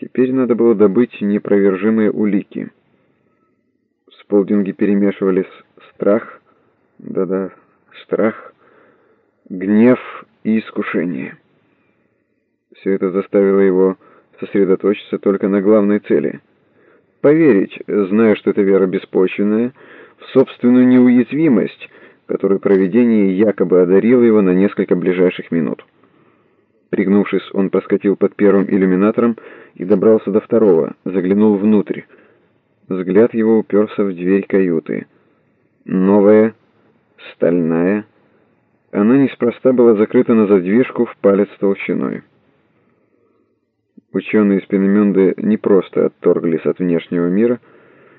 Теперь надо было добыть непровержимые улики. Сполдинги перемешивались страх, да-да, страх, гнев и искушение. Все это заставило его сосредоточиться только на главной цели — поверить, зная, что эта вера беспочвенная, в собственную неуязвимость, которую провидение якобы одарило его на несколько ближайших минут. Пригнувшись, он проскочил под первым иллюминатором и добрался до второго, заглянул внутрь. Взгляд его уперся в дверь каюты. Новая, стальная. Она неспроста была закрыта на задвижку в палец толщиной. Ученые из Пенеменды не просто отторглись от внешнего мира,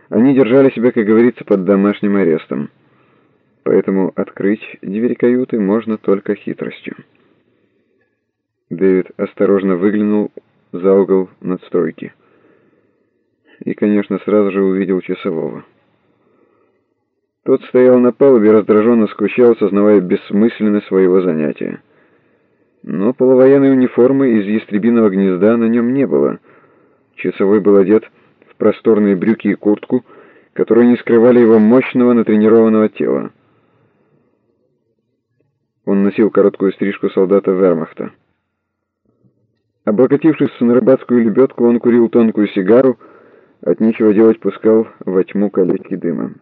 они держали себя, как говорится, под домашним арестом. Поэтому открыть двери каюты можно только хитростью. Дэвид осторожно выглянул за угол надстройки. И, конечно, сразу же увидел часового. Тот стоял на палубе раздраженно скучал, сознавая бессмысленность своего занятия. Но полувоенной униформы из ястребиного гнезда на нем не было. Часовой был одет в просторные брюки и куртку, которые не скрывали его мощного натренированного тела. Он носил короткую стрижку солдата вермахта. Облокотившись на рыбацкую лебедку, он курил тонкую сигару, от нечего делать пускал во тьму колечки дыма.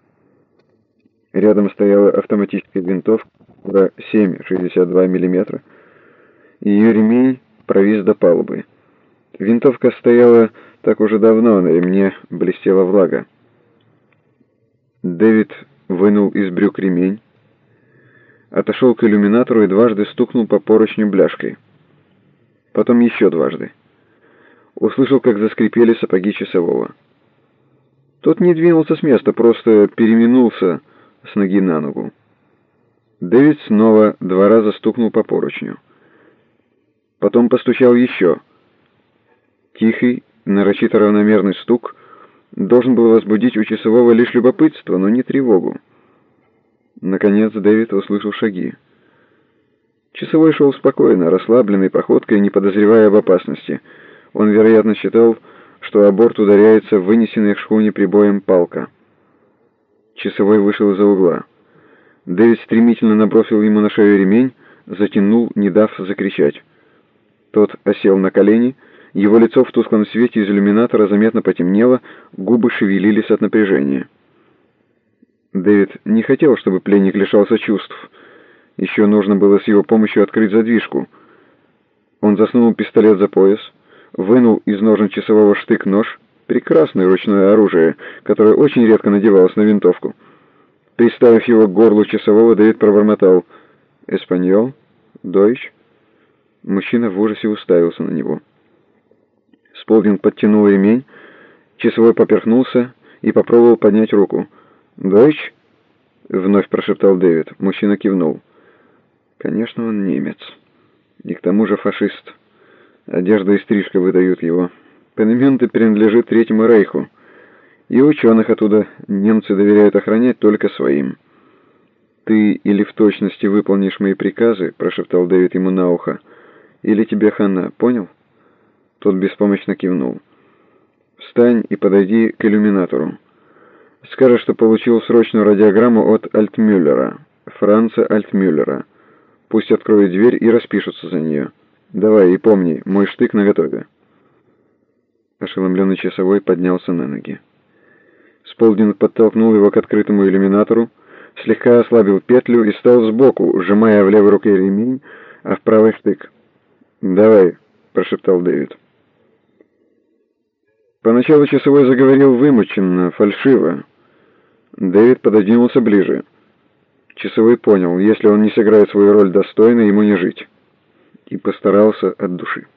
Рядом стояла автоматическая винтовка 7,62 мм, и ее ремень провис до палубы. Винтовка стояла так уже давно, на ремне блестела влага. Дэвид вынул из брюк ремень, отошел к иллюминатору и дважды стукнул по поручню бляшкой потом еще дважды. Услышал, как заскрипели сапоги часового. Тот не двинулся с места, просто переминулся с ноги на ногу. Дэвид снова два раза стукнул по поручню. Потом постучал еще. Тихий, нарочито равномерный стук должен был возбудить у часового лишь любопытство, но не тревогу. Наконец Дэвид услышал шаги. Часовой шел спокойно, расслабленной походкой, не подозревая об опасности. Он, вероятно, считал, что о борт ударяется вынесенная к шхуне прибоем палка. Часовой вышел из-за угла. Дэвид стремительно набросил ему на шею ремень, затянул, не дав закричать. Тот осел на колени, его лицо в тусклом свете из иллюминатора заметно потемнело, губы шевелились от напряжения. Дэвид не хотел, чтобы пленник лишался чувств, еще нужно было с его помощью открыть задвижку. Он засунул пистолет за пояс, вынул из ножен часового штык-нож, прекрасное ручное оружие, которое очень редко надевалось на винтовку. Приставив его к горлу часового, Дэвид пробормотал «Эспаньол? Дойч?» Мужчина в ужасе уставился на него. Сполдинг подтянул ремень, часовой поперхнулся и попробовал поднять руку. «Дойч?» — вновь прошептал Дэвид. Мужчина кивнул. Конечно, он немец. И к тому же фашист. Одежда и стрижка выдают его. Пенементы принадлежит Третьему Рейху. И ученых оттуда немцы доверяют охранять только своим. «Ты или в точности выполнишь мои приказы», — прошептал Дэвид ему на ухо, — «или тебе хана, понял?» Тот беспомощно кивнул. «Встань и подойди к иллюминатору. Скажи, что получил срочную радиограмму от Альтмюллера, Франца Альтмюллера». Пусть откроют дверь и распишутся за нее. Давай и помни, мой штык наготове. Ошеломленный часовой поднялся на ноги. Сполдинг подтолкнул его к открытому иллюминатору, слегка ослабил петлю и стал сбоку, сжимая в левой руке ремень, а в правой штык. «Давай», — прошептал Дэвид. Поначалу часовой заговорил вымученно, фальшиво. Дэвид пододвинулся ближе. Часовой понял, если он не сыграет свою роль достойно, ему не жить. И постарался от души.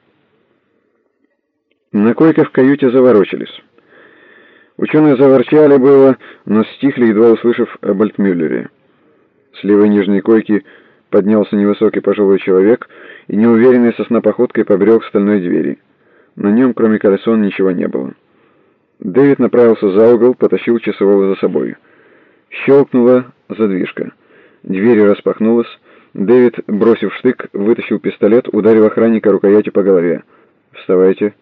На койках в каюте заворочились. Ученые заворчали было, но стихли, едва услышав об Альтмюллере. С левой нижней койки поднялся невысокий пожилой человек и неуверенной соснопоходкой побрел к стальной двери. На нем, кроме колесон, ничего не было. Дэвид направился за угол, потащил часового за собой. Щелкнула задвижка. Дверь распахнулась. Дэвид, бросив штык, вытащил пистолет, ударил охранника рукоятью по голове. «Вставайте!»